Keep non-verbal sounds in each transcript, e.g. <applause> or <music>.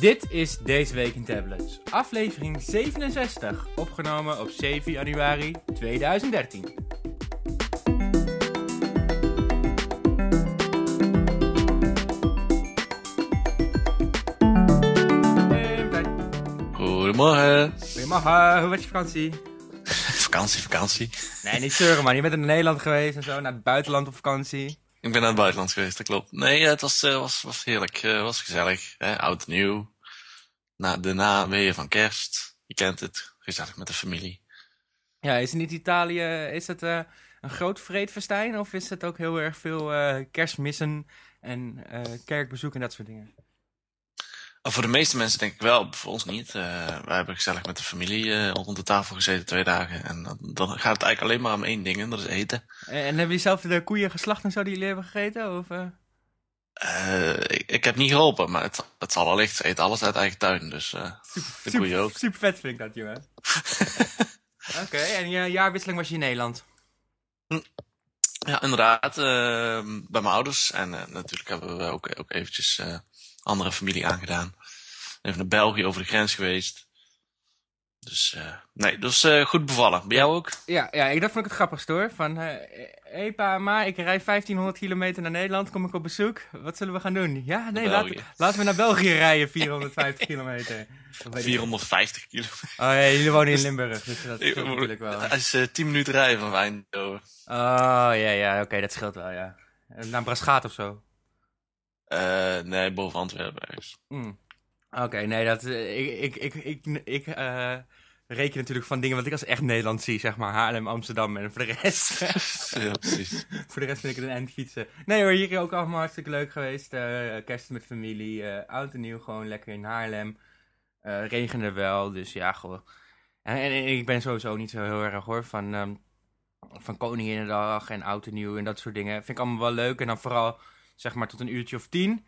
Dit is Deze Week in Tablets, aflevering 67, opgenomen op 7 januari 2013. En wij- Goedemorgen. Goedemorgen, hoe was je vakantie? <laughs> Vakantie, vakantie. Nee, niet zeuren man, je bent in Nederland geweest en zo, naar het buitenland op vakantie. Ik ben naar het buitenland geweest, dat klopt. Nee, het was, eh, was, was heerlijk. Het was gezellig. Hè? Oud nieuw. Na, de naweeën van kerst. Je kent het. Gezellig met de familie. Ja, is in Italië, is het eh, een groot vreedfestijn of is het ook heel erg veel eh, kerstmissen en eh, kerkbezoek en dat soort dingen? Voor de meeste mensen denk ik wel, voor ons niet. Eh wij hebben gezellig met de familie eh, rond de tafel gezeten twee dagen. En dan, dan gaat het eigenlijk alleen maar om één ding en dat is eten. En, en hebben jullie zelf de koeien geslacht en zo die jullie hebben gegeten? Of, eh? Ik, ik heb niet geholpen, maar het, het zal allicht. Ze eten alles uit eigen tuin, dus de koeien ook. Super vet vind ik dat, jongen. <laughs> Oké, en je jaarwisseling was je in Nederland? Ja, inderdaad. eh, bij mijn ouders. En natuurlijk hebben we ook, ook eventjes andere familie aangedaan. Even naar België over de grens geweest. Dus eh, nee, dus eh, goed bevallen. Bij jou ook? Ja, ja ik, dat vond ik het grappigste hoor. Van, eh hey pa, ma, ik rij 1500 kilometer naar Nederland, kom ik op bezoek. Wat zullen we gaan doen? Ja, nee, laat, laten we naar België rijden, 450 <laughs> kilometer. Of weet ik- 450 kilometer. Oh ja, jullie wonen in Limburg, dus dat scheelt natuurlijk wel. Dat is eh 10 minuten rijden van Eindhoven. Oh, ja, ja, oké, dat scheelt wel, ja. Naar Braschaat of zo. Eh nee, boven Antwerpen ergens. Hmm. Oké, nee, dat, eh, ik, ik, ik, ik, ik eh, reken natuurlijk van dingen wat ik als echt Nederland zie, zeg maar Haarlem, Amsterdam en voor de rest. <laughs> ja, precies. <laughs> voor de rest vind ik het een eind fietsen. Nee hoor, hier ook allemaal hartstikke leuk geweest. eh, kerst met familie, oud en nieuw gewoon lekker in Haarlem. Regende wel, dus ja, gewoon. En, en, en ik ben sowieso niet zo heel erg hoor van, ehm van Koninginnedag en oud en nieuw en dat soort dingen. Vind ik allemaal wel leuk en dan vooral zeg maar tot een uurtje of tien.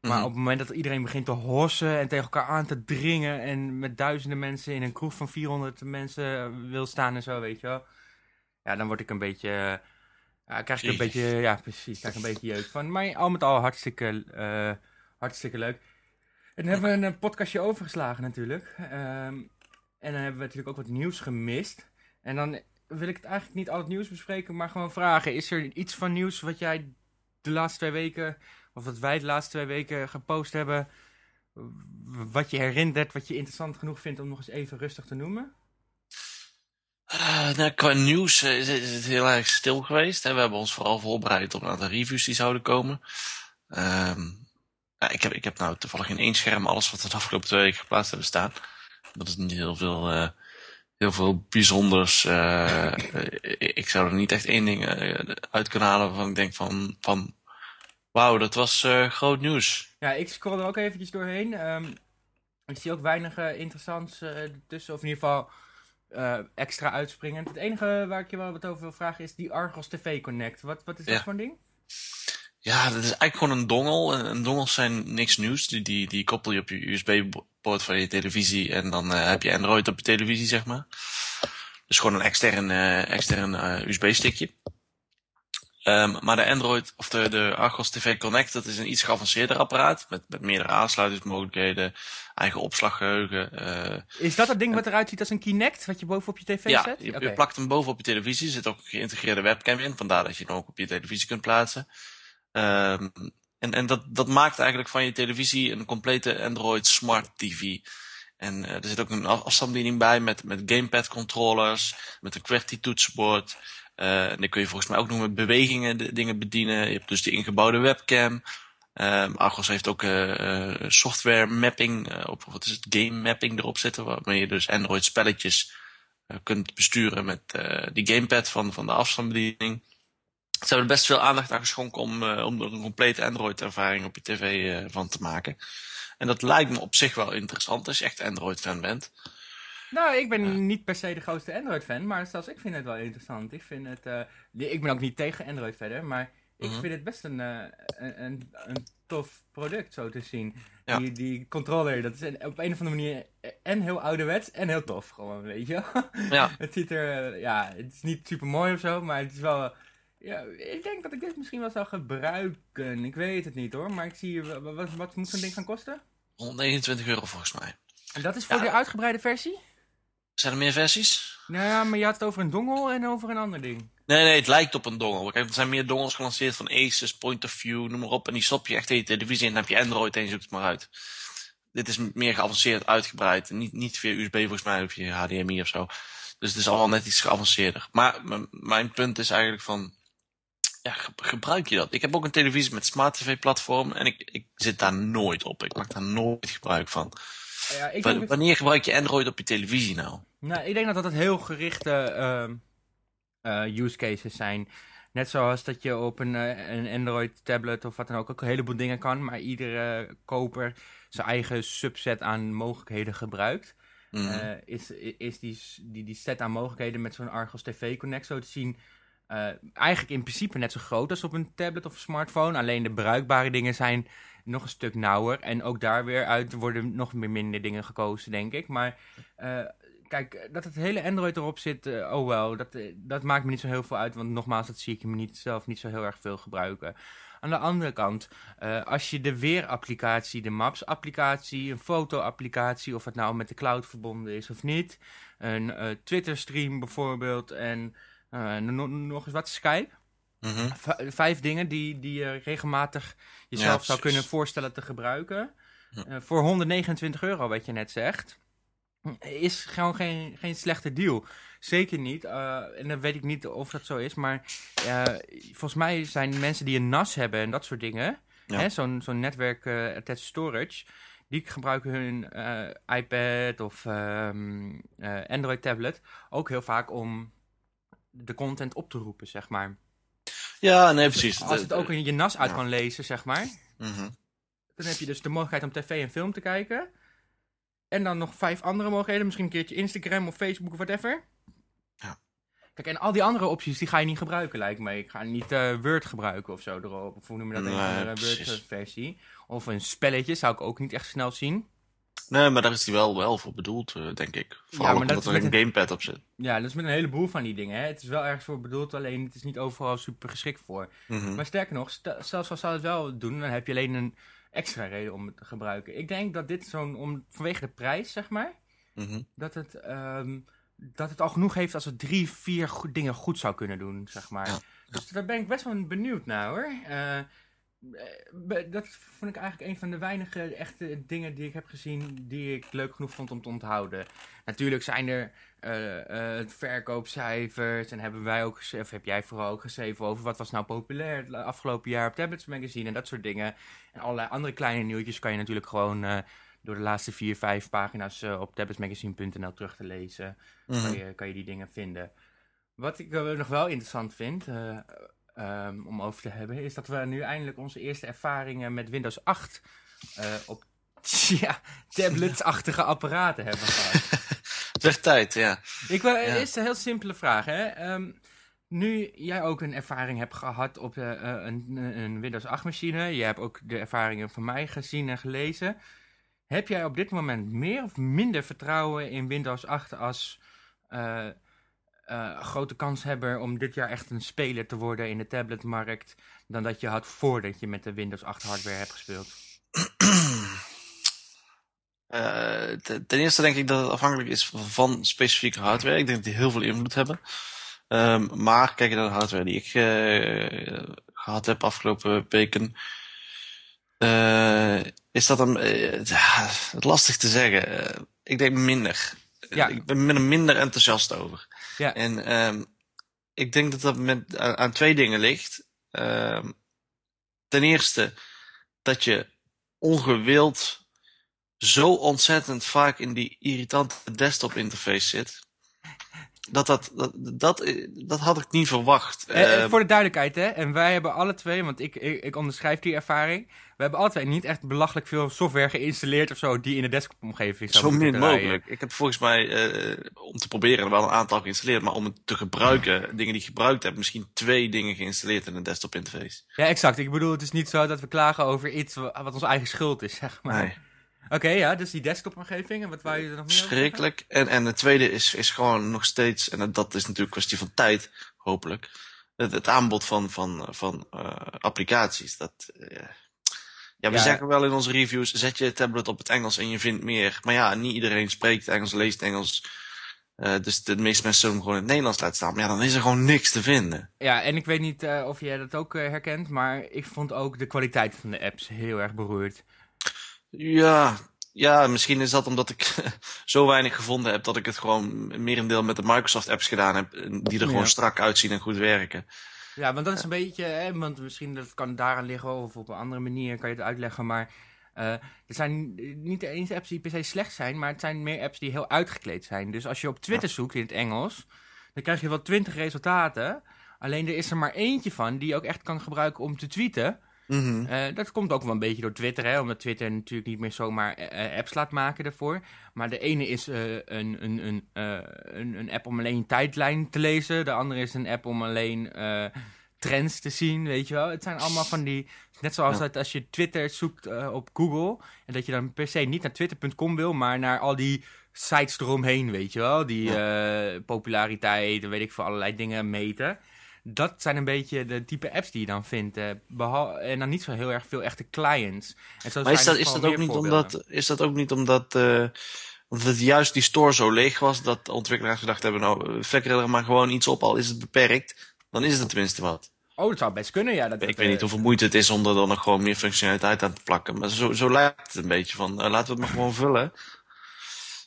Maar Mhm. op het moment dat iedereen begint te hossen en tegen elkaar aan te dringen en met duizenden mensen in een kroeg van 400 mensen wil staan en zo, weet je wel. Ja, dan word ik een beetje, eh, ja, krijg ik een beetje, ja precies, krijg ik een beetje jeuk van. Maar al met al hartstikke, eh, hartstikke leuk. En dan hebben we een podcastje overgeslagen natuurlijk. Ehm, en dan hebben we natuurlijk ook wat nieuws gemist. En dan wil ik het eigenlijk niet al het nieuws bespreken, maar gewoon vragen. Is er iets van nieuws wat jij de laatste twee weken, of wat wij de laatste twee weken gepost hebben, wat je herinnert, wat je interessant genoeg vindt om nog eens even rustig te noemen? Eh, nou, qua nieuws eh, is, het- heel erg stil geweest. We hebben ons vooral voorbereid op een aantal reviews die zouden komen. Ehm, ik, heb, ik heb nou toevallig in één scherm alles wat we de afgelopen twee weken geplaatst hebben staan. Dat is niet heel veel, eh, heel veel bijzonders. eh, eh, ik zou er niet echt één ding eh, uit kunnen halen waarvan ik denk van, van wauw, dat was groot nieuws. Ja, ik scroll er ook eventjes doorheen. Ehm, ik zie ook weinig interessants tussen, of in ieder geval extra uitspringend. Het enige waar ik je wel wat over wil vragen is die Argos TV Connect. Wat, wat is dat voor een ding? Ja, dat is eigenlijk gewoon een dongel. En en dongels zijn niks nieuws. Die, die, die koppel je op je USB-poort van je televisie en dan eh, heb je Android op je televisie, zeg maar. Dus gewoon een extern, eh, extern eh, USB-stickje. Ehm, maar de Android, of de, de Argos TV Connect, dat is een iets geavanceerder apparaat. Met, met meerdere aansluitingsmogelijkheden, eigen opslaggeheugen. eh, Is dat het ding wat eruit ziet als een Kinect, wat je bovenop je tv ja, zet? je, je plakt hem boven op je televisie. Er zit ook een geïntegreerde webcam in. Vandaar dat je hem ook op je televisie kunt plaatsen. Ehm, en en dat, dat maakt eigenlijk van je televisie een complete Android Smart TV. En eh, er zit ook een af- afstandsbediening bij met, met gamepad controllers, met een QWERTY toetsenbord. Eh, en dan kun je volgens mij ook nog met bewegingen de, dingen bedienen. Je hebt dus de ingebouwde webcam. Ehm Argos heeft ook eh, software mapping, of wat is het, game mapping erop zitten, waarmee je dus Android spelletjes kunt besturen met die gamepad van, van de afstandsbediening. Ze hebben er best veel aandacht aan geschonken om, eh, om er een complete Android-ervaring op je tv eh, van te maken. En dat lijkt me op zich wel interessant als je echt Android-fan bent. Nou, ik ben niet per se de grootste Android-fan, maar zelfs ik vind het wel interessant. Ik vind het, eh, ik ben ook niet tegen Android verder, maar ik Mhm. vind het best een, een, een, een tof product zo te zien. Ja. Die, die controller, dat is een- op een of andere manier en heel ouderwets en heel tof gewoon, weet je. Ja. <laughs> het ziet er, ja, het is niet super mooi of zo, maar het is wel... Ja, ik denk dat ik dit misschien wel zou gebruiken. Ik weet het niet hoor, maar ik zie... Wat, wat moet zo'n ding gaan kosten? 129 euro volgens mij. En dat is voor Ja. de uitgebreide versie? Zijn er meer versies? Nou ja, maar je had het over een dongel en over een ander ding. Nee, nee, het lijkt op een dongel. Kijk, er zijn meer dongels gelanceerd van Asus, Point of View, noem maar op. En die stop je echt in je televisie en dan heb je Android en je zoekt het maar uit. Dit is meer geavanceerd, uitgebreid. Niet, niet via USB volgens mij of via HDMI of zo. Dus het is allemaal net iets geavanceerder. Maar mijn punt is eigenlijk van... Ja, ge- gebruik je dat? Ik heb ook een televisie met smart tv platform en ik, ik zit daar nooit op. Ik maak daar nooit gebruik van. Ja, ik denk, Wanneer gebruik je Android op je televisie nou? nou, ik denk dat dat heel gerichte ehm, eh, use cases zijn. Net zoals dat je op een, eh, een Android tablet of wat dan ook ook een heleboel dingen kan, maar iedere koper zijn eigen subset aan mogelijkheden gebruikt. Mhm. Eh, is, is die, die, die set aan mogelijkheden met zo'n Argos TV Connect zo te zien. Eh, eigenlijk in principe net zo groot als op een tablet of een smartphone. Alleen de bruikbare dingen zijn nog een stuk nauwer. En ook daar weer uit worden nog meer minder dingen gekozen, denk ik. Maar eh, kijk, dat het hele Android erop zit, eh, oh wel, dat, dat maakt me niet zo heel veel uit. Want nogmaals, dat zie ik me niet, zelf niet zo heel erg veel gebruiken. Aan de andere kant, als je de weerapplicatie, de Maps-applicatie, een foto-applicatie, of het nou met de cloud verbonden is of niet, een eh, Twitter-stream bijvoorbeeld en eh, no- nog eens wat, Skype. Mhm. Vijf dingen die, die je regelmatig jezelf Ja, zou kunnen voorstellen te gebruiken. Eh, voor 129 euro, wat je net zegt, is gewoon geen, geen slechte deal. Zeker niet. eh, en dan weet ik niet of dat zo is. Maar eh, volgens mij zijn mensen die een NAS hebben en dat soort dingen. Ja. hè, Zo'n zo'n netwerk eh, attached storage. Die gebruiken hun eh, iPad of ehm, eh, Android tablet ook heel vaak om de content op te roepen, zeg maar. Ja, nee, precies. Als het ook in je nas uit ja. kan lezen, zeg maar. Mhm. Dan heb je dus de mogelijkheid om tv en film te kijken. En dan nog vijf andere mogelijkheden. Misschien een keertje Instagram of Facebook of whatever. Ja. Kijk, en al die andere opties, die ga je niet gebruiken, lijkt me. Ik ga niet eh, Word gebruiken of zo erop. Of hoe noem je dat? Nee, een precies. Word-versie. Of een spelletje, zou ik ook niet echt snel zien. Nee, maar daar is die wel, wel voor bedoeld, eh, denk ik. Vooral maar omdat dat er een gamepad op zit. Ja, dat is met een heleboel van die dingen. Hè. Het is wel ergens voor bedoeld, alleen het is niet overal super geschikt voor. Mhm. Maar sterker nog, zelfs als ze het wel doen, dan heb je alleen een extra reden om het te gebruiken. Ik denk dat dit zo'n, om, vanwege de prijs, zeg maar, Mhm. dat het, ehm, dat het al genoeg heeft als het drie, vier goed, dingen goed zou kunnen doen, zeg maar. Ja, Dus daar ben ik best wel benieuwd naar, hoor. Eh, dat vond ik eigenlijk een van de weinige echte dingen die ik heb gezien die ik leuk genoeg vond om te onthouden. Natuurlijk zijn er eh, eh, verkoopcijfers en hebben wij ook of heb jij vooral ook geschreven over wat was nou populair het afgelopen jaar op Tablets Magazine en dat soort dingen. En allerlei andere kleine nieuwtjes kan je natuurlijk gewoon eh, door de laatste vier, vijf pagina's eh, op tabletsmagazine.nl terug te lezen Mhm. kan, je, kan je die dingen vinden. Wat ik eh, nog wel interessant vind eh, ehm, om over te hebben, is dat we nu eindelijk onze eerste ervaringen met Windows 8 eh, op <laughs> tja, tablets-achtige apparaten hebben gehad. <laughs> Het werd tijd, ja. Ik wil, Ja. Eerst een heel simpele vraag. Hè? Ehm, nu jij ook een ervaring hebt gehad op eh, eh, een, een Windows 8 machine, je hebt ook de ervaringen van mij gezien en gelezen. Heb jij op dit moment meer of minder vertrouwen in Windows 8 als eh, grote kanshebber om dit jaar echt een speler te worden in de tabletmarkt dan dat je had voordat je met de Windows 8 hardware hebt gespeeld? <clears throat> Eh, ten, eerste denk ik dat het afhankelijk is van, specifieke hardware. Ik denk dat die heel veel invloed hebben. Ehm, maar kijk je naar de hardware die ik eh, gehad heb afgelopen weken. is dat het lastig te zeggen. Ik denk minder. Ja. Ik ben er minder enthousiast over. Ja. En ehm, ik denk dat dat met, aan, aan twee dingen ligt. Ehm, ten eerste dat je ongewild zo ontzettend vaak in die irritante desktop interface zit. Dat, dat, dat, dat, dat had ik niet verwacht. Eh, eh, Ehm, voor de duidelijkheid, hè, en wij hebben alle twee, want ik, ik, ik onderschrijf die ervaring. We hebben twee niet echt belachelijk veel software geïnstalleerd of zo die in de desktop-omgeving zou Zo min mogelijk. Ik heb volgens mij, eh, om te proberen, wel een aantal geïnstalleerd. Maar om het te gebruiken, dingen die ik gebruikt heb, misschien twee dingen geïnstalleerd in een desktop interface. Ja, exact. Ik bedoel, het is niet zo dat we klagen over iets wa- wat onze eigen schuld is, zeg maar. Nee, Oké, ja, dus die desktop-omgeving. En wat wou je er nog meer verschrikkelijk. En, en het tweede is, is gewoon nog steeds, en dat is natuurlijk een kwestie van tijd, hopelijk. Het, het aanbod van, van, van eh, applicaties. Dat, eh, Ja, we Ja. zeggen wel in onze reviews, zet je tablet op het Engels en je vindt meer. Maar ja, niet iedereen spreekt Engels, leest Engels. Eh, dus de meeste mensen zullen hem gewoon in het Nederlands laten staan. Maar ja, dan is er gewoon niks te vinden. Ja, en ik weet niet eh, of jij dat ook eh, herkent, maar ik vond ook de kwaliteit van de apps heel erg beroerd. Ja, ja, misschien is dat omdat ik <laughs> zo weinig gevonden heb dat ik het gewoon merendeel met de Microsoft apps gedaan heb. Die er Ja. gewoon strak uitzien en goed werken. Ja, want dat is een beetje, hè, want misschien dat kan daaraan liggen of op een andere manier kan je het uitleggen, maar eh, er zijn niet eens apps die per se slecht zijn, maar het zijn meer apps die heel uitgekleed zijn. Dus als je op Twitter zoekt in het Engels, dan krijg je wel twintig resultaten, alleen er is er maar eentje van die je ook echt kan gebruiken om te tweeten. Mhm. Eh, dat komt ook wel een beetje door Twitter, hè, omdat Twitter natuurlijk niet meer zomaar eh, eh, apps laat maken daarvoor. Maar de ene is een, een, een, een, een app om alleen tijdlijn te lezen. De andere is een app om alleen trends te zien, weet je wel. Het zijn allemaal van die, net zoals Ja. dat als je Twitter zoekt op Google. En dat je dan per se niet naar twitter.com wil, maar naar al die sites eromheen, weet je wel. Die populariteit, en weet ik veel, allerlei dingen meten. Dat zijn een beetje de type apps die je dan vindt. eh, behal- en dan niet zo heel erg veel echte clients. En zo Maar is dat, is, gewoon dat ook niet omdat, is dat ook niet omdat, eh, omdat juist die store zo leeg was dat ontwikkelaars gedacht hebben, nou, flikker er maar gewoon iets op, al is het beperkt. Dan is het tenminste wat. Oh, dat zou best kunnen, ja. Dat, Ik dat, weet eh, niet hoeveel moeite het is om er dan nog gewoon meer functionaliteit aan te plakken. Maar zo, zo lijkt het een beetje van, eh, laten we het maar gewoon vullen.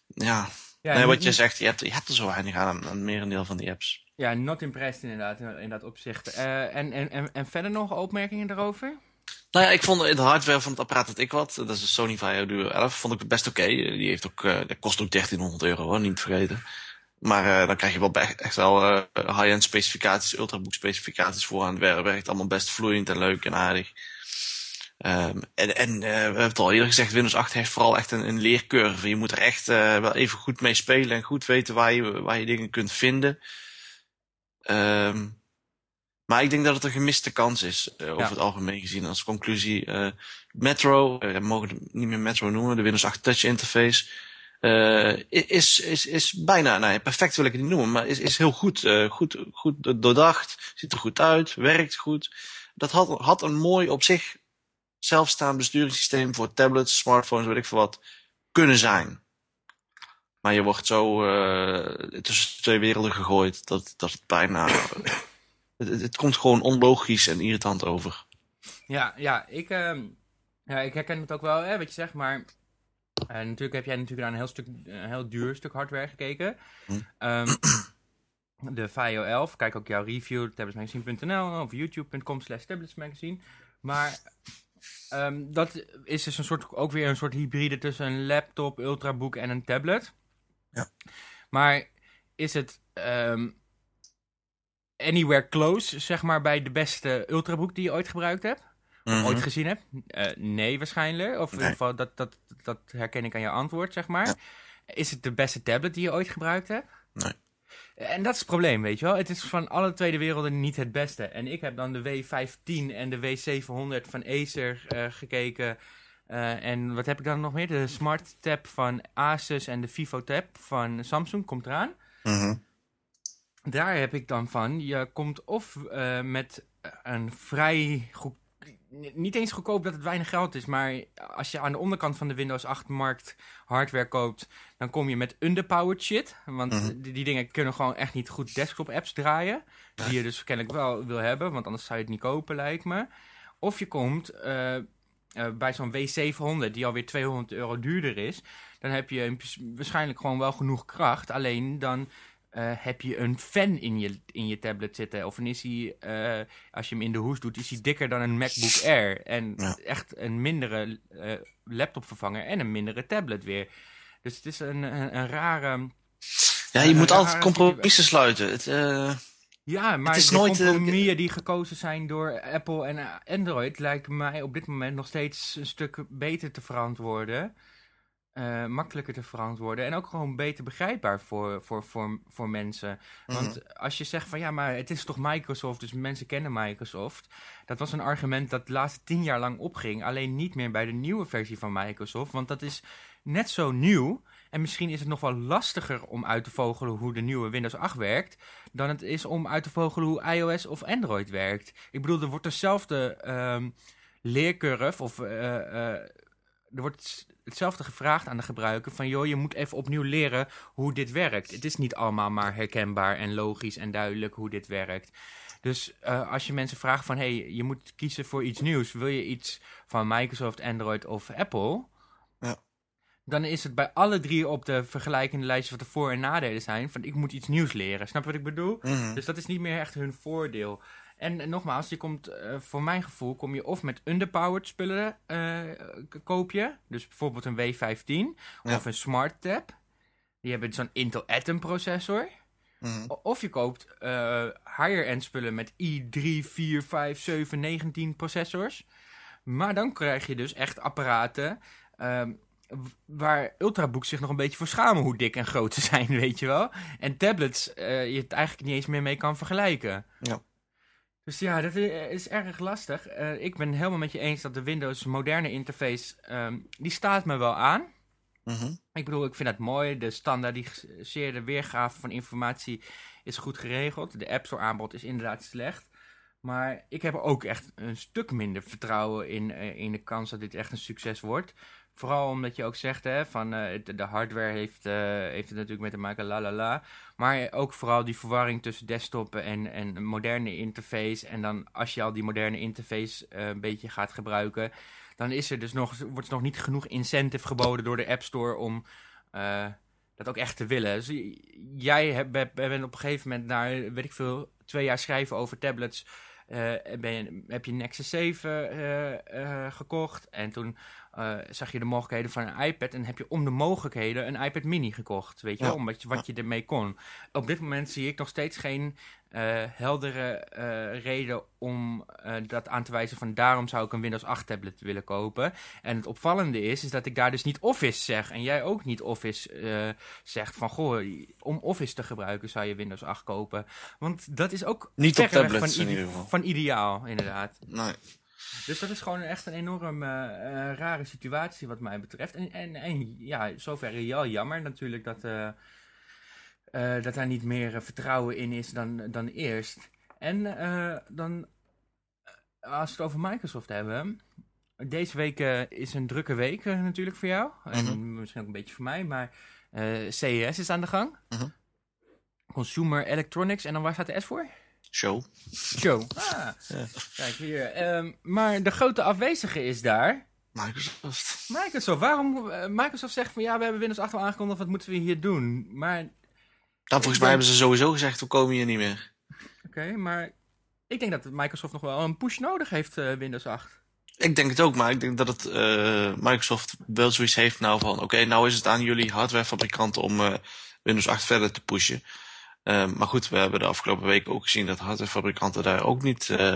Ja, ja, nee, wat je zegt, je hebt, je hebt er zo weinig aan, aan het merendeel van die apps. Ja, not impressed inderdaad, in, in dat opzicht. Eh, en, en, en, en verder nog opmerkingen daarover? Nou ja, ik vond de hardware van het apparaat dat ik had, dat is de Sony Vaio Duo 11, vond ik best oké. Die heeft ook, eh, dat kost ook 1300 euro, hoor, niet te vergeten. Maar eh, dan krijg je wel echt wel eh, high-end specificaties, ultrabook specificaties voor aan het werk. Werkt allemaal best vloeiend en leuk en aardig. Ehm, en en eh, we hebben het al eerder gezegd, Windows 8 heeft vooral echt een, een leercurve. Je moet er echt eh, wel even goed mee spelen en goed weten waar je, waar je dingen kunt vinden. Ehm, maar ik denk dat het een gemiste kans is, eh, over Ja. het algemeen gezien. Als conclusie, Metro, we mogen het niet meer Metro noemen, de Windows 8 Touch interface, is, is, is bijna, nou perfect wil ik het niet noemen, maar is, is heel goed, goed, goed doordacht, ziet er goed uit, werkt goed. Dat had, had een mooi op zich zelfstaand besturingssysteem voor tablets, smartphones, weet ik veel wat, kunnen zijn. Maar je wordt zo eh, tussen twee werelden gegooid dat, dat het bijna. <coughs> het, komt gewoon onlogisch en irritant over. Ja, ja, ik, ehm, ja, ik herken het ook wel, hè, wat je zegt, maar eh, natuurlijk heb jij natuurlijk naar een heel, stuk, een heel duur stuk hardware gekeken. Hm. Ehm, <coughs> de Vaio 11, kijk ook jouw review, tabletsmagazine.nl of youtube.com slash tabletsmagazine. Maar ehm, dat is dus een soort, ook weer een soort hybride tussen een laptop, ultrabook en een tablet. Ja. Maar is het ehm, anywhere close, zeg maar, bij de beste ultrabook die je ooit gebruikt hebt? Of Mhm. ooit gezien hebt? Eh, nee, waarschijnlijk. Of in ieder geval, dat, dat, dat herken ik aan je antwoord, zeg maar. Ja. Is het de beste tablet die je ooit gebruikt hebt? Nee. En dat is het probleem, weet je wel. Het is van alle tweede werelden niet het beste. En ik heb dan de W510 en de W700 van Acer eh, gekeken. Eh, en wat heb ik dan nog meer? De Smart Tab van Asus en de Vivo Tab van Samsung komt eraan. Mhm. Daar heb ik dan van, je komt of eh, met een vrij goed, niet eens goedkoop dat het weinig geld is, maar als je aan de onderkant van de Windows 8 markt hardware koopt, dan kom je met underpowered shit. Want Mhm. die, die dingen kunnen gewoon echt niet goed desktop apps draaien, die je dus kennelijk wel wil hebben, want anders zou je het niet kopen lijkt me. Of je komt eh, eh, bij zo'n W700 die alweer 200 euro duurder is, dan heb je waarschijnlijk gewoon wel genoeg kracht, alleen dan eh, heb je een fan in je, in je tablet zitten. Of is hij, eh, als je hem in de hoes doet, is hij dikker dan een MacBook Air. En Ja. echt een mindere eh, laptopvervanger en een mindere tablet weer. Dus het is een, een, een rare... Ja, je moet altijd compromissen sluiten. Het, Ja, maar is de nooit, compromissen die gekozen zijn door Apple en Android... lijken mij op dit moment nog steeds een stuk beter te verantwoorden. Eh, makkelijker te verantwoorden. En ook gewoon beter begrijpbaar voor, voor, voor, voor mensen. Want als je zegt van ja, maar het is toch Microsoft, dus mensen kennen Microsoft. Dat was een argument dat de laatste tien jaar lang opging. Alleen niet meer bij de nieuwe versie van Microsoft. Want dat is net zo nieuw. En misschien is het nog wel lastiger om uit te vogelen hoe de nieuwe Windows 8 werkt. Dan het is om uit te vogelen hoe iOS of Android werkt. Ik bedoel, er wordt dezelfde. ehm, leercurve of eh, eh, er wordt hetzelfde gevraagd aan de gebruiker van joh, je moet even opnieuw leren hoe dit werkt. Het is niet allemaal maar herkenbaar en logisch en duidelijk hoe dit werkt. Dus uh, als je mensen vraagt van hey, je moet kiezen voor iets nieuws, wil je iets van Microsoft, Android of Apple? Ja. Dan is het bij alle drie op de vergelijkende lijstjes wat de voor- en nadelen zijn. Van ik moet iets nieuws leren. Snap je wat ik bedoel? Mhm. Dus dat is niet meer echt hun voordeel. En eh, nogmaals, je komt, uh, voor mijn gevoel, kom je of met underpowered spullen uh, koop je. Dus bijvoorbeeld een W15 Ja. of een Smart Tab. Die hebben zo'n Intel Atom processor. Mhm. Of je koopt eh, higher-end spullen met i3, 4, 5, 7, 19 processors. Maar dan krijg je dus echt apparaten ehm, waar Ultrabooks zich nog een beetje voor schamen hoe dik en groot ze <laughs> zijn, weet je wel. En tablets eh, je het eigenlijk niet eens meer mee kan vergelijken. Ja. Dus ja, dat is erg lastig. Eh, ik ben helemaal met je eens dat de Windows moderne interface, ehm, die staat me wel aan. Mhm. Ik bedoel, ik vind dat mooi. De standaardiseerde weergave van informatie is goed geregeld. De App Store aanbod is inderdaad slecht. Maar ik heb ook echt een stuk minder vertrouwen in, eh, in de kans dat dit echt een succes wordt. Vooral omdat je ook zegt, hè, van eh, de, hardware heeft, eh, heeft het natuurlijk mee te maken, la la la. Maar ook vooral die verwarring tussen desktop en, en een moderne interface. En dan als je al die moderne interface eh, een beetje gaat gebruiken, dan is er dus nog, wordt er nog niet genoeg incentive geboden door de App Store om dat ook echt te willen. Dus jij ben- bent op een gegeven moment na, weet ik veel, twee jaar schrijven over tablets. eh, ben je, heb je Nexus 7 eh, eh, gekocht en toen eh, zag je de mogelijkheden van een iPad en heb je om de mogelijkheden een iPad mini gekocht, weet je Ja. wel, omdat je, wat je ermee kon. Op dit moment zie ik nog steeds geen eh, heldere eh, reden om dat aan te wijzen van daarom zou ik een Windows 8 tablet willen kopen. En het opvallende is, is dat ik daar dus niet Office zeg en jij ook niet Office zegt van goh, om Office te gebruiken zou je Windows 8 kopen. Want dat is ook Niet op tablets van, in ieder geval. van ideaal, inderdaad. Nee. Dus dat is gewoon echt een enorm eh, eh, rare situatie wat mij betreft. En, en, en ja, zover wel jammer natuurlijk dat, eh, dat daar niet meer vertrouwen in is dan, dan eerst. En dan, als we het over Microsoft hebben. Deze week is een drukke week natuurlijk voor jou. En misschien ook een beetje voor mij. Maar CES is aan de gang. Mhm. Consumer Electronics. En dan waar staat de S voor? Show. Show. Ah, Ja. kijk hier. Ehm, maar de grote afwezige is daar. Microsoft. Microsoft. Waarom? eh, Microsoft zegt van ja, we hebben Windows 8 al aangekondigd. Wat moeten we hier doen? Maar oké, Nou, volgens mij hebben ze sowieso gezegd, we komen hier niet meer. maar ik denk dat Microsoft nog wel een push nodig heeft, eh, Windows 8. Ik denk het ook, maar ik denk dat het eh, Microsoft wel zoiets heeft nou van, oké, nou is het aan jullie hardwarefabrikanten om Windows 8 verder te pushen. Eh, maar goed, we hebben de afgelopen weken ook gezien dat hardwarefabrikanten daar ook niet eh,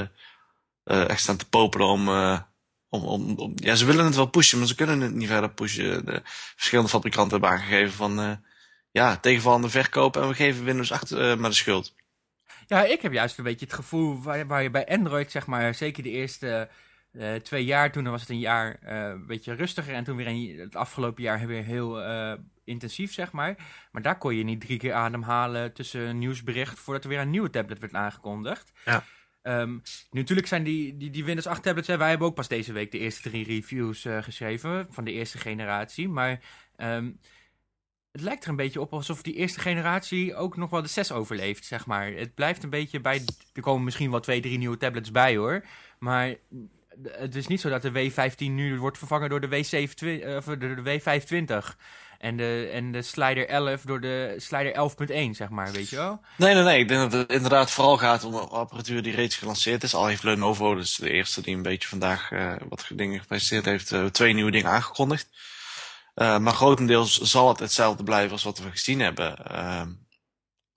eh, echt staan te popelen om, eh, om, om, om- Ja, ze willen het wel pushen, maar ze kunnen het niet verder pushen. De verschillende fabrikanten hebben aangegeven van, ja, tegenvallende verkoop en we geven Windows 8 eh, maar de schuld. Ja, ik heb juist een beetje het gevoel waar, je bij Android, zeg maar, zeker de eerste twee jaar, toen was het een jaar een beetje rustiger en toen weer een, het afgelopen jaar weer heel intensief, zeg maar. Maar daar kon je niet drie keer ademhalen tussen een nieuwsbericht voordat er weer een nieuwe tablet werd aangekondigd. Ja. Ehm, natuurlijk zijn die, die, die Windows 8 tablets, hè, wij hebben ook pas deze week de eerste drie reviews eh, geschreven van de eerste generatie, maar... ehm, het lijkt er een beetje op alsof die eerste generatie ook nog wel de 6 overleeft, zeg maar. Het blijft een beetje bij... Er komen misschien wel twee, drie nieuwe tablets bij, hoor. Maar het is niet zo dat de W15 nu wordt vervangen door de, W27, eh, of de W520. En de, en de Slider 11 door de Slider 11.1, zeg maar, weet je wel? Nee, nee, nee. Ik denk dat het inderdaad vooral gaat om apparatuur die reeds gelanceerd is. Al heeft Lenovo, dus de eerste die een beetje vandaag eh, wat dingen gepresenteerd heeft, eh, twee nieuwe dingen aangekondigd. Eh, maar grotendeels zal het hetzelfde blijven als wat we gezien hebben. Ehm,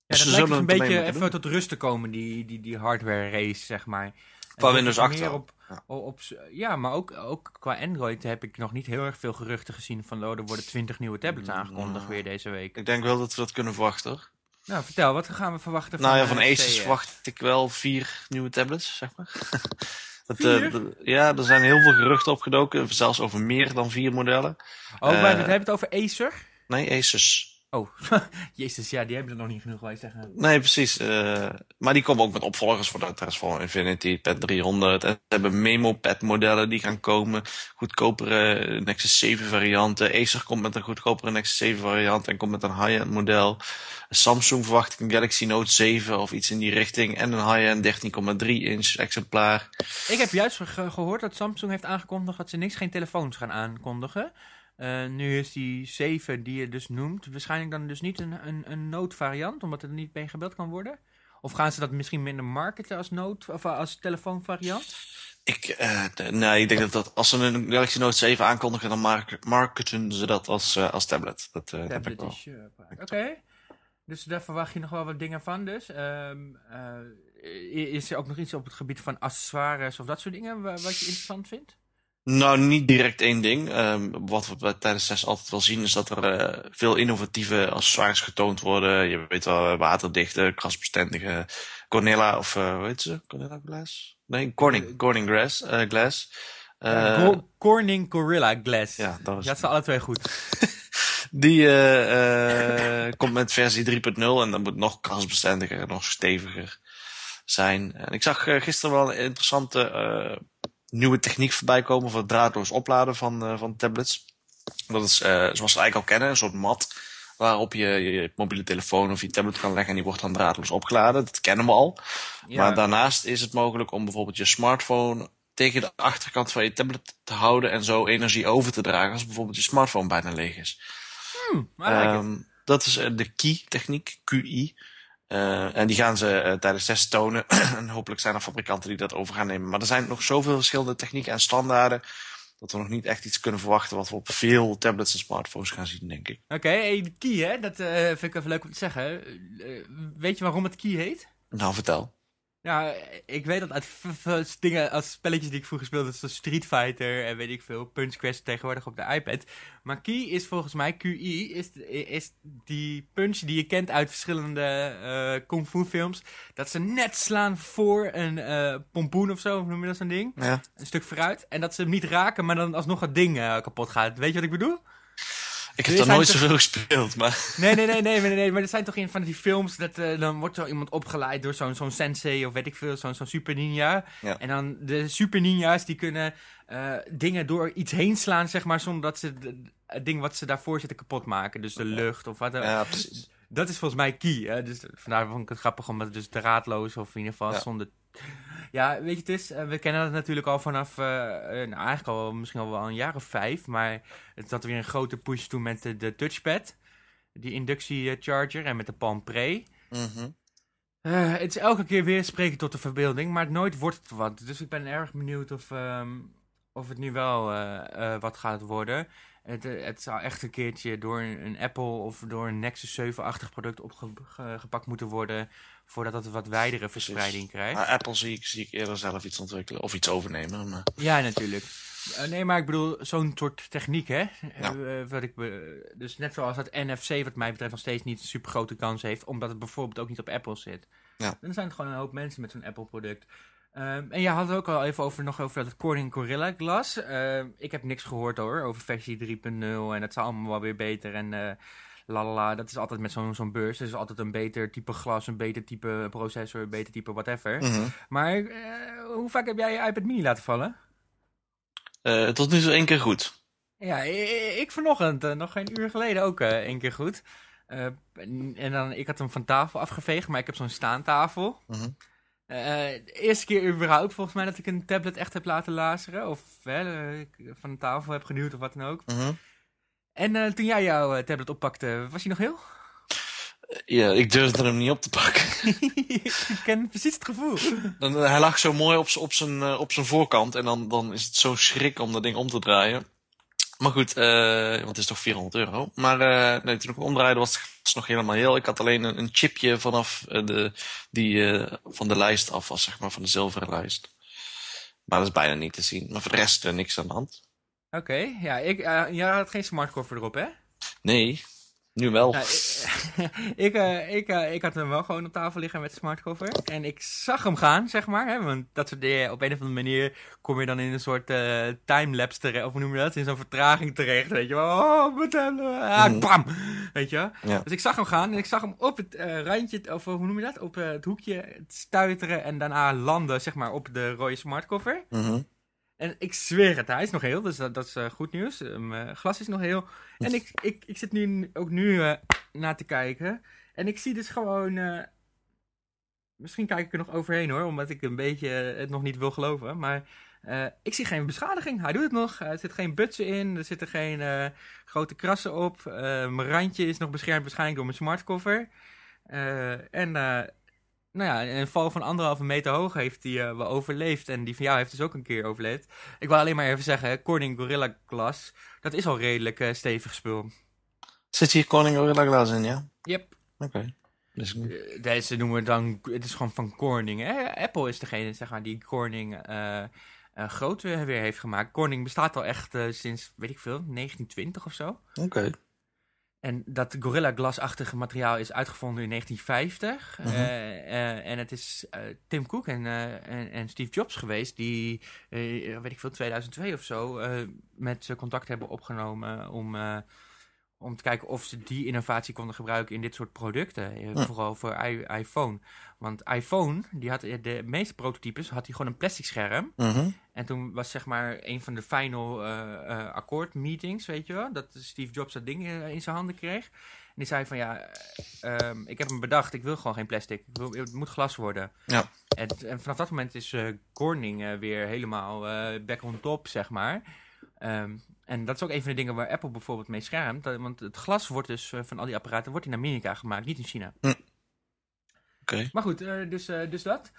Ja, dat lijkt dus een beetje even doen. tot rust te komen, die, die, die hardware race, zeg maar. Qua Windows dat is 8 meer wel. Op, Ja. op, ja, maar ook, ook qua Android heb ik nog niet heel erg veel geruchten gezien van... Oh, er worden 20 nieuwe tablets aangekondigd Nou. weer deze week. ik denk wel dat we dat kunnen verwachten. Nou, vertel, wat gaan we verwachten van nou ja, van eh, Asus verwacht ik wel vier nieuwe tablets, zeg maar. <laughs> dat, eh, dat- ja, er zijn heel veel geruchten opgedoken, zelfs over meer dan vier modellen. Oh, maar Eh, we hebben het over Acer? Nee, Asus. Oh, <laughs> jezus, ja, die hebben er nog niet genoeg, wij zeggen. Nee, precies. Uh, maar die komen ook met opvolgers voor de Transform Infinity, Pad 300. En ze hebben Memo-pad modellen die gaan komen. Goedkopere Nexus 7 varianten. Acer komt met een goedkopere Nexus 7 variant en komt met een high-end model. Samsung verwacht ik een Galaxy Note 7 of iets in die richting. En een high-end 13,3 inch exemplaar. Ik heb juist gehoord dat Samsung heeft aangekondigd dat ze niks geen telefoons gaan aankondigen. Uh, nu is die 7 die je dus noemt, waarschijnlijk dan dus niet een, een, een noodvariant, omdat het er niet mee gebeld kan worden? Of gaan ze dat misschien minder marketen als nood of als telefoonvariant? Ik, uh, nee, ik denk dat, dat als ze een Galaxy Note 7 aankondigen, dan marketen ze dat als, uh, als tablet. Dat, uh, tablet is Oké. Okay. Dus daar verwacht je nog wel wat dingen van dus. Um, is er ook nog iets op het gebied van accessoires of dat soort dingen wat je interessant vindt? Nou, niet direct één ding. Um, wat we tijdens CES altijd wel zien, is dat er uh, veel innovatieve accessoires getoond worden. Je weet wel, waterdichte, krasbestendige Cornella, of uh, hoe heet ze? Cornella Glass? Nee, Corning, Corning Glass. Uh, glass. Corning Gorilla Glass. Ja, dat was... Ja, ze alle twee goed. <laughs> Die komt met versie 3.0 en dat moet nog krasbestendiger en nog steviger zijn. En ik zag gisteren wel een interessante nieuwe techniek voorbij komen voor het draadloos opladen van, uh, van tablets. Dat is, uh, zoals we eigenlijk al kennen, een soort mat waarop je je mobiele telefoon of je tablet kan leggen en die wordt dan draadloos opgeladen. Dat kennen we al. Ja. Maar daarnaast is het mogelijk om bijvoorbeeld je smartphone tegen de achterkant van je tablet te houden en zo energie over te dragen als bijvoorbeeld je smartphone bijna leeg is. Hmm, um, dat is uh, de key-techniek, QI. Uh, en die gaan ze uh, tijdens test tonen. <clears throat> en hopelijk zijn er fabrikanten die dat over gaan nemen. Maar er zijn nog zoveel verschillende technieken en standaarden. Dat we nog niet echt iets kunnen verwachten wat we op veel tablets en smartphones gaan zien, denk ik. Oké, okay, de key, hè? Dat uh, vind ik even leuk om te zeggen. weet je waarom het key heet? Nou, vertel. Ja, ik weet dat uit dingen als spelletjes die ik vroeger speelde, zoals Street Fighter en weet ik veel, Punch Quest tegenwoordig op de iPad. Maar Key is volgens mij, QI, is, is die punch die je kent uit verschillende uh, kung fu films. Dat ze net slaan voor een uh, pompoen of zo, of noem je dat zo'n ding? Ja. Een stuk vooruit. En dat ze hem niet raken, maar dan alsnog het ding uh, kapot gaat. Weet je wat ik bedoel? Ik heb er nooit zoveel gespeeld, maar... Nee, nee, nee, nee, nee, nee, maar er zijn toch in van die films dat uh, dan wordt zo iemand opgeleid door zo'n zo'n sensei of weet ik veel, zo'n zo'n super ninja. Ja. En dan de super ninja's die kunnen uh, dingen door iets heen slaan, zeg maar, zonder dat ze het ding wat ze daarvoor zitten kapot maken. Dus de lucht of wat dan Ja, precies. Dat is volgens mij key, hè? dus vandaar vond ik het grappig omdat het dus draadloos of in ieder geval ja. zonder ja, weet je, het is, uh, we kennen het natuurlijk al vanaf, uh, nou, eigenlijk al misschien al wel een jaar of vijf, maar het zat weer een grote push toen met de, de touchpad, die inductiecharger en met de Palm Pre. Mm -hmm. uh, het is elke keer weer spreken tot de verbeelding, maar nooit wordt het wat. Dus ik ben erg benieuwd of, um, of het nu wel wat gaat worden. Het, het zou echt een keertje door een, Apple of door een Nexus 7-achtig product opgepakt moeten worden voordat het een wat wijdere verspreiding krijgt. Maar Apple zie ik, zie ik eerder zelf iets ontwikkelen of iets overnemen. Maar... Ja, natuurlijk. Uh, nee, maar ik bedoel, zo'n soort techniek, hè? Ja. Uh, wat ik dus net zoals het NFC, wat mij betreft, nog steeds niet een super grote kans heeft, omdat het bijvoorbeeld ook niet op Apple zit. Ja. Dan zijn het gewoon een hoop mensen met zo'n Apple-product. Um, en je had het ook al even over, nog over dat Corning Gorilla Glass. Uh, ik heb niks gehoord hoor, over versie 3.0 en dat zou allemaal wel weer beter. En uh, lalala, dat is altijd met zo'n zo'n beurs. Is altijd een beter type glas, een beter type processor, een beter type whatever. Mm -hmm. Maar uh, hoe vaak heb jij je iPad mini laten vallen? Tot nu toe één keer goed. Ja, ik vanochtend, nog geen uur geleden ook één keer goed. en dan, ik had hem van tafel afgeveegd, maar ik heb zo'n staantafel. Mm -hmm. Uh, de eerste keer überhaupt volgens mij dat ik een tablet echt heb laten laseren. Of uh, van de tafel heb geduwd of wat dan ook. Mm -hmm. En uh, toen jij jouw tablet oppakte, was hij nog heel? Ja, ik durfde hem niet op te pakken. <laughs> ik ken precies het gevoel. Dan, hij lag zo mooi op, op, zijn, op zijn voorkant. En dan, dan is het zo schrik om dat ding om te draaien. Maar goed, uh, want het is toch 400 euro. Maar uh, nee, toen ik omdraaide was het nog helemaal heel. Ik had alleen een, een chipje vanaf uh, de, die van de lijst af was, zeg maar, van de zilveren lijst. Maar dat is bijna niet te zien. Maar voor de rest niks aan de hand. Oké, okay, ja, ik, jij had geen smartcover erop, hè? Nee. Nu wel. Nou, <laughs> ik, eh, ik, eh, ik had hem wel gewoon op tafel liggen met de smartcover. En ik zag hem gaan, zeg maar. Hè, want dat soort dingen, op een of andere manier kom je dan in een soort uh, timelapse terecht. Of hoe noem je dat? In zo'n vertraging terecht, weet je wel. Oh, met hem. Ah, Mhm. bam! Weet je? Ja. Dus ik zag hem gaan en ik zag hem op het eh, randje, of hoe noem je dat? Op eh, het hoekje stuiteren en daarna landen, zeg maar, op de rode smartcover. Mhm. En ik zweer het, hij is nog heel, dus dat, dat is eh, goed nieuws. Eh, Mijn glas is nog heel. En ik, ik, ik zit nu ook nu eh, naar te kijken. En ik zie dus gewoon. eh, misschien kijk ik er nog overheen hoor, omdat ik een beetje eh, het nog niet wil geloven. Maar eh, ik zie geen beschadiging. Hij doet het nog. Er zit geen butsen in. Er zitten geen eh, grote krassen op. Eh, mijn randje is nog beschermd waarschijnlijk door mijn smartcover. Eh, en eh, nou ja, een val van anderhalve meter hoog heeft hij eh, wel overleefd. En die van jou heeft dus ook een keer overleefd. Ik wil alleen maar even zeggen, Corning Gorilla Glass, dat is al redelijk eh, stevig spul. Zit hier Koning Gorilla Glass in, ja? Yep. Oké. Dus, Deze noemen we dan, het is gewoon van Corning. Hè? Apple is degene zeg maar, die Corning groot weer, heeft gemaakt. Corning bestaat al echt sinds, weet ik veel, 1920 of zo. Oké. En dat Gorilla Glass-achtige materiaal is uitgevonden in 1950. Mhm. Eh, eh, en het is eh, Tim Cook en, en, en Steve Jobs geweest die, weet ik veel, 2002 of zo, met ze contact hebben opgenomen om, om te kijken of ze die innovatie konden gebruiken in dit soort producten. Eh, Ja. Vooral voor iPhone. Want iPhone, die had eh, de meeste prototypes, had hij gewoon een plastic scherm. Mhm. En toen was zeg maar een van de final eh, akkoord meetings, weet je wel, dat Steve Jobs dat ding in zijn handen kreeg. En die zei van ja, eh, ehm, ik heb hem bedacht, ik wil gewoon geen plastic, ik wil, het moet glas worden. Ja. En, en vanaf dat moment is Corning weer helemaal back on top, zeg maar. Ehm, en dat is ook een van de dingen waar Apple bijvoorbeeld mee schermt. dat- Want het glas wordt dus eh, van al die apparaten wordt in Amerika gemaakt, niet in China. Oké. Maar goed, eh, dus, eh, dus dat.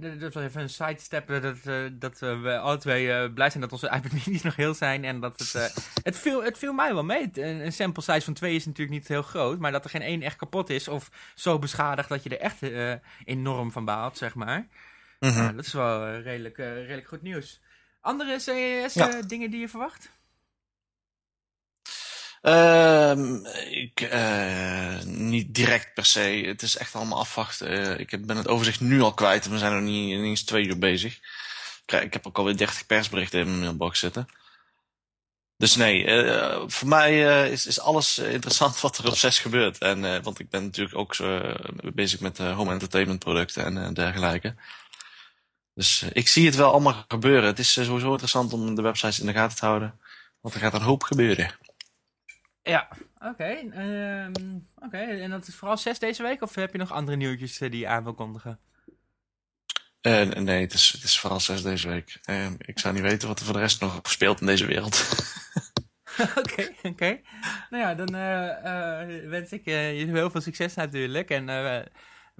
D- dat was even een sidestep. Dat, eh, dat we alle twee eh, blij zijn dat onze iPad minis <laughs> nog heel zijn. En dat het. eh, <laughs> het, viel, het viel mij wel mee. Een, sample size van 2 is natuurlijk niet heel groot. Maar dat er geen één echt kapot is. Of zo beschadigd dat je er echt enorm van baalt, zeg maar. Mhm. Ja, dat is wel redelijk, redelijk goed nieuws. Andere CES Ja. eh, dingen die je verwacht? Ehm, ik, eh, niet direct per se. Het is echt allemaal afwachten. Eh, ik ben het overzicht nu al kwijt en we zijn nog niet, niet eens twee uur bezig. Ik, heb ook alweer 30 persberichten in mijn mailbox zitten. Dus nee, voor mij is, is alles interessant wat er op 6 gebeurt. En, want ik ben natuurlijk ook zo, bezig met home entertainment producten en dergelijke. Dus eh, ik zie het wel allemaal gebeuren. Het is eh, sowieso interessant om de websites in de gaten te houden. Want er gaat een hoop gebeuren. Ja, oké. ehm, oké. En dat is vooral 6 deze week? Of heb je nog andere nieuwtjes eh, die je aan wil kondigen? Nee, het is, het is vooral zes deze week. Eh, ik zou niet weten wat er voor de rest nog speelt in deze wereld. <laughs> Oké, oké. Nou ja, dan wens ik eh, je heel veel succes natuurlijk. En eh,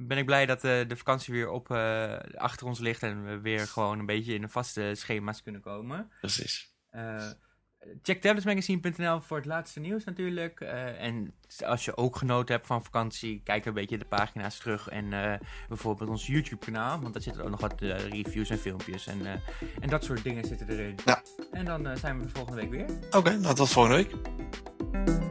ben ik blij dat eh, de vakantie weer op, eh, achter ons ligt en we weer gewoon een beetje in de vaste schema's kunnen komen. Precies. Eh, check tabletsmagazine.nl voor het laatste nieuws natuurlijk. En als je ook genoten hebt van vakantie, kijk een beetje de pagina's terug. En bijvoorbeeld ons YouTube kanaal, want daar zitten ook nog wat reviews en filmpjes. En, en dat soort dingen zitten erin. Ja. En dan zijn we de volgende week weer. Oké, nou tot volgende week.